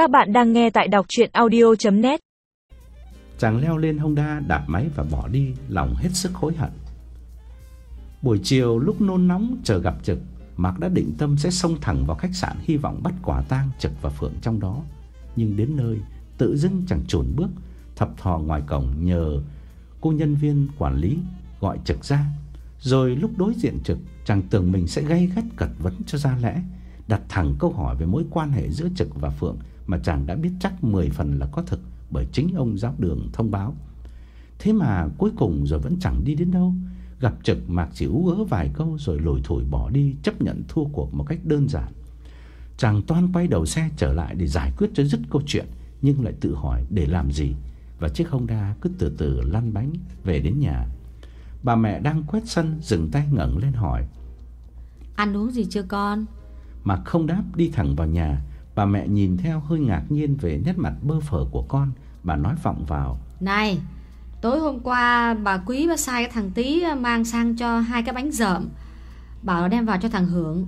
Các bạn đang nghe tại đọc audio net Chàng leo lên Honda đạp máy và bỏ đi, lòng hết sức hối hận. Buổi chiều lúc nôn nóng chờ gặp Trực, Mạc đã định tâm sẽ xông thẳng vào khách sạn hy vọng bắt quả tang Trực và Phượng trong đó. Nhưng đến nơi, tự dưng chẳng trồn bước, thập thò ngoài cổng nhờ cô nhân viên quản lý gọi Trực ra. Rồi lúc đối diện Trực, chàng tưởng mình sẽ gây gắt cật vấn cho ra lẽ, đặt thẳng câu hỏi về mối quan hệ giữa Trực và Phượng mà chàng đã biết chắc 10 phần là có thực bởi chính ông giáo đường thông báo. Thế mà cuối cùng rồi vẫn chẳng đi đến đâu. Gặp Trực Mạc chỉ ú ớ vài câu rồi lủi thủi bỏ đi, chấp nhận thua cuộc một cách đơn giản. Chàng toan quay đầu xe trở lại để giải quyết cho dứt câu chuyện, nhưng lại tự hỏi để làm gì và chiếc Honda cứ từ từ lăn bánh về đến nhà. Bà mẹ đang quét sân, dừng tay ngẩng lên hỏi: "Ăn uống gì chưa con?" Mạc không đáp đi thẳng vào nhà, bà mẹ nhìn theo hơi ngạc nhiên về nét mặt bơ phờ của con, bà nói vọng vào: "Này, tối hôm qua bà Quý bà sai cái thằng Tí mang sang cho hai cái bánh dởm, bảo đem vào cho thằng Hưởng.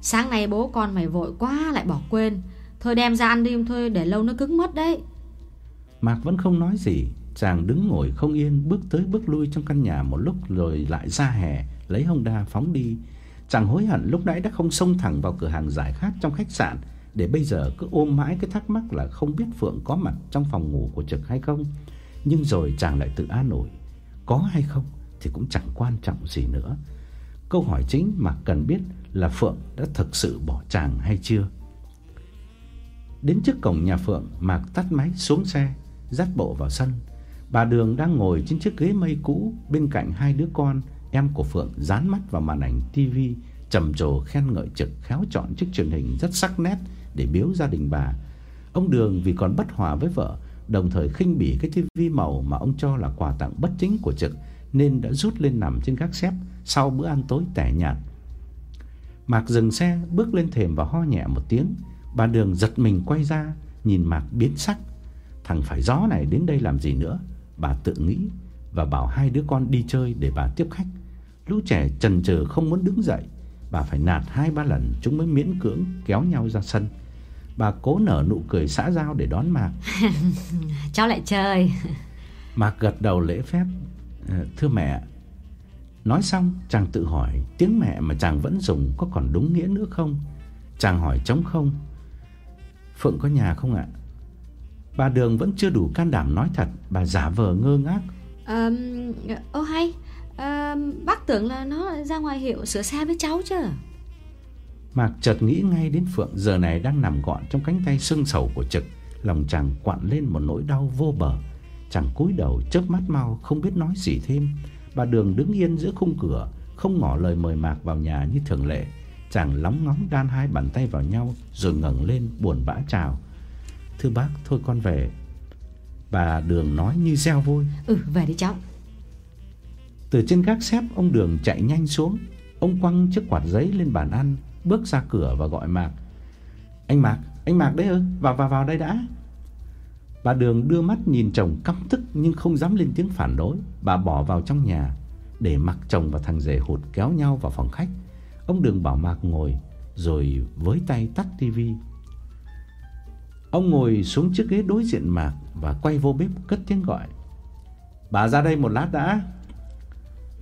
Sáng nay bố con mày vội quá lại bỏ quên, thôi đem ra ăn đi thôi để lâu nó cứng mất đấy." Mạc vẫn không nói gì, chàng đứng ngồi không yên, bước tới bước lui trong căn nhà một lúc rồi lại ra hè, lấy Honda phóng đi. Chàng hối hận lúc nãy đã không xông thẳng vào cửa hàng giải khát trong khách sạn để bây giờ cứ ôm mãi cái thắc mắc là không biết Phượng có mặt trong phòng ngủ của Trực hay không. Nhưng rồi chàng lại tự an ủi, có hay không thì cũng chẳng quan trọng gì nữa. Câu hỏi chính mà cần biết là Phượng đã thực sự bỏ chàng hay chưa. Đến trước cổng nhà Phượng, Mạc tắt máy xuống xe, dắt bộ vào sân. Bà Đường đang ngồi trên chiếc ghế mây cũ bên cạnh hai đứa con, em của Phượng dán mắt vào màn ảnh tivi trầm trồ khen ngợi Trực khéo chọn chiếc truyền hình rất sắc nét để biếu gia đình bà. Ông Đường vì còn bất hòa với vợ, đồng thời khinh bỉ cái tivi màu mà ông cho là quà tặng bất chính của Trực nên đã rút lên nằm trên gác xếp sau bữa ăn tối tẻ nhạt. Mạc dừng xe, bước lên thềm và ho nhẹ một tiếng. Bà Đường giật mình quay ra, nhìn Mạc biến sắc. Thằng phải gió này đến đây làm gì nữa? Bà tự nghĩ và bảo hai đứa con đi chơi để bà tiếp khách. Lũ trẻ chần chừ không muốn đứng dậy, bà phải nạt hai ba lần chúng mới miễn cưỡng kéo nhau ra sân. Bà cố nở nụ cười xã giao để đón Mạc. Cháu lại chơi. Mạc gật đầu lễ phép, "Thưa mẹ." Nói xong, chàng tự hỏi, tiếng mẹ mà chàng vẫn dùng có còn đúng nghĩa nữa không? Chàng hỏi trống không. "Phượng có nhà không ạ?" Bà Đường vẫn chưa đủ can đảm nói thật, bà giả vờ ngơ ngác. Ờm, ô hay, bác tưởng là nó ra ngoài hiệu sửa xe với cháu chứ. Mạc chợt nghĩ ngay đến Phượng giờ này đang nằm gọn trong cánh tay sưng sầu của Trực, lòng chàng quặn lên một nỗi đau vô bờ. Chàng cúi đầu chớp mắt mau không biết nói gì thêm. Bà Đường đứng yên giữa khung cửa, không ngỏ lời mời Mạc vào nhà như thường lệ. Chàng lóng ngóng đan hai bàn tay vào nhau rồi ngẩng lên buồn bã chào. "Thưa bác, thôi con về." Bà Đường nói như reo vui. "Ừ, về đi cháu." Từ trên gác xếp ông Đường chạy nhanh xuống, ông quăng chiếc quạt giấy lên bàn ăn, bước ra cửa và gọi Mạc. "Anh Mạc, anh Mạc đấy ư? Vào vào vào đây đã." Bà Đường đưa mắt nhìn chồng căm tức nhưng không dám lên tiếng phản đối, bà bỏ vào trong nhà để mặc chồng và thằng rể hụt kéo nhau vào phòng khách. Ông Đường bảo Mạc ngồi rồi với tay tắt tivi. Ông ngồi xuống chiếc ghế đối diện Mạc và quay vô bếp cất tiếng gọi. "Bà ra đây một lát đã."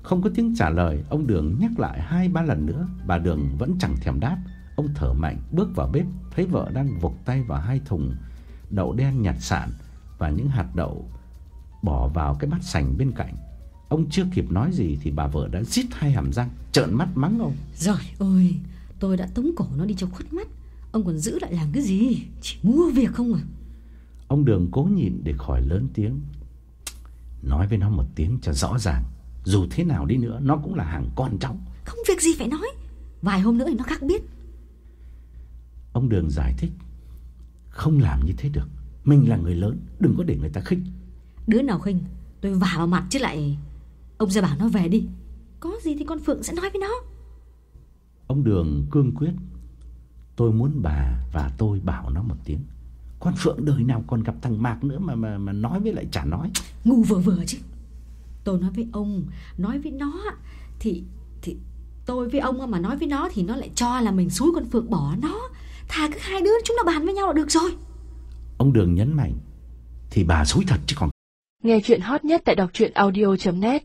Không có tiếng trả lời, ông Đường nhắc lại hai ba lần nữa, bà Đường vẫn chẳng thèm đáp. Ông thở mạnh bước vào bếp, thấy vợ đang vục tay vào hai thùng đậu đen nhặt sạn và những hạt đậu bỏ vào cái bát sành bên cạnh. Ông chưa kịp nói gì thì bà vợ đã rít hai hàm răng, trợn mắt mắng ông. Rồi ôi, tôi đã tống cổ nó đi cho khuất mắt. Ông còn giữ lại làm cái gì? Chỉ mua việc không à? Ông Đường cố nhịn để khỏi lớn tiếng. Nói với nó một tiếng cho rõ ràng, dù thế nào đi nữa nó cũng là hàng con cháu. Không việc gì phải nói. Vài hôm nữa thì nó khác biết. Ông Đường giải thích. Không làm như thế được. Mình là người lớn, đừng có để người ta khinh. Đứa nào khinh, tôi vả vào mặt chứ lại. Ông ra bảo nó về đi. Có gì thì con Phượng sẽ nói với nó. Ông Đường cương quyết. Tôi muốn bà và tôi bảo nó một tiếng. Con Phượng đời nào còn gặp thằng Mạc nữa mà mà mà nói với lại chả nói. Ngu vừa vừa chứ. Tôi nói với ông, nói với nó thì thì tôi với ông mà nói với nó thì nó lại cho là mình xúi con Phượng bỏ nó. Thà cứ hai đứa chúng nó bàn với nhau là được rồi. Ông Đường nhấn mạnh Thì bà dối thật chứ còn Nghe chuyện hot nhất tại đọc truyện audio.net